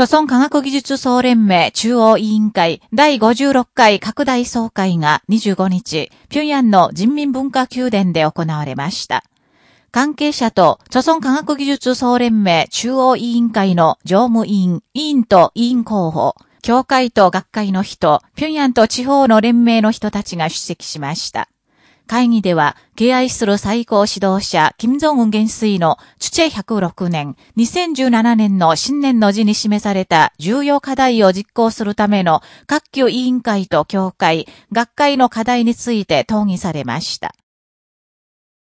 著村科学技術総連盟中央委員会第56回拡大総会が25日、平壌の人民文化宮殿で行われました。関係者と、著村科学技術総連盟中央委員会の常務委員、委員と委員候補、協会と学会の人、平壌と地方の連盟の人たちが出席しました。会議では、敬愛する最高指導者、金正恩元帥の、チュチェ106年、2017年の新年の字に示された重要課題を実行するための各級委員会と協会、学会の課題について討議されました。